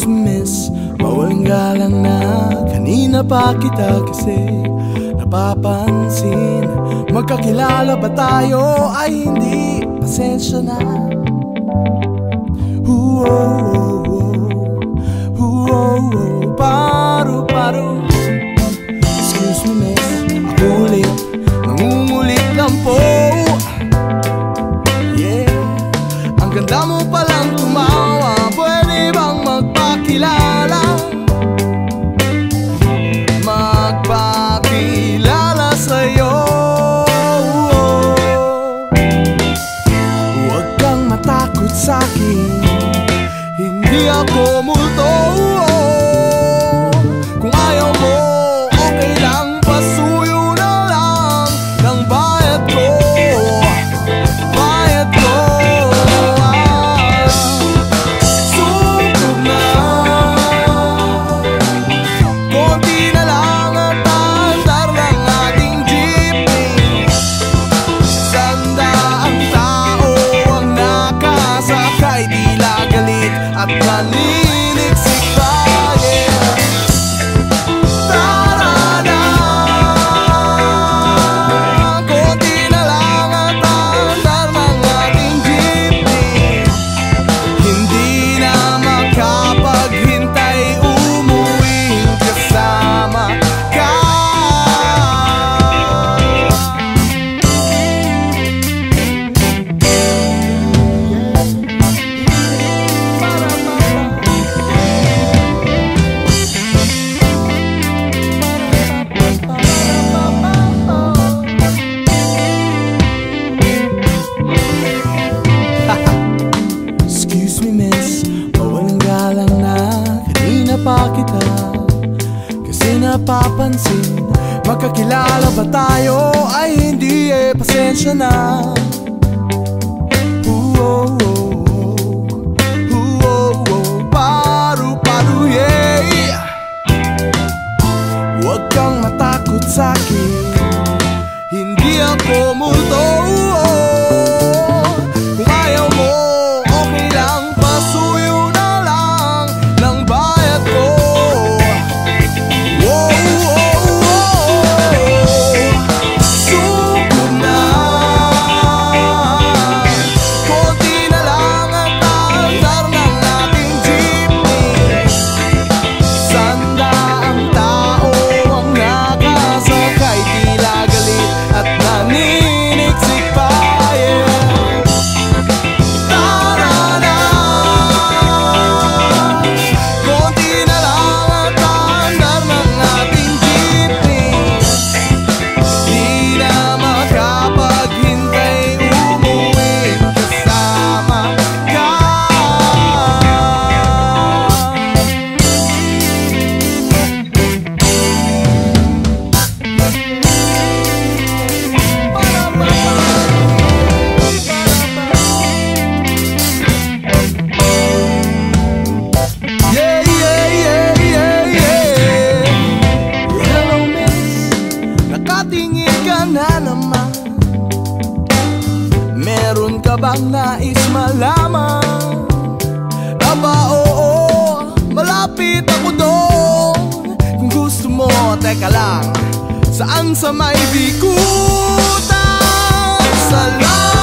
chismis Mawalang gala na. Kanina pa kita kasi Napapansin. Magkakilala ba tayo? Ay hindi. Pasensya na. Ooh, oh, oh, oh. Paro, oh, oh. paro Excuse me, miss. Ako napapansin Magkakilala ba tayo? Ay hindi eh, pasensya na Ooh, oh, oh. ka bang nais malaman? Aba oo, malapit ako doon Kung gusto mo, teka lang Saan sa may bikutan? Salamat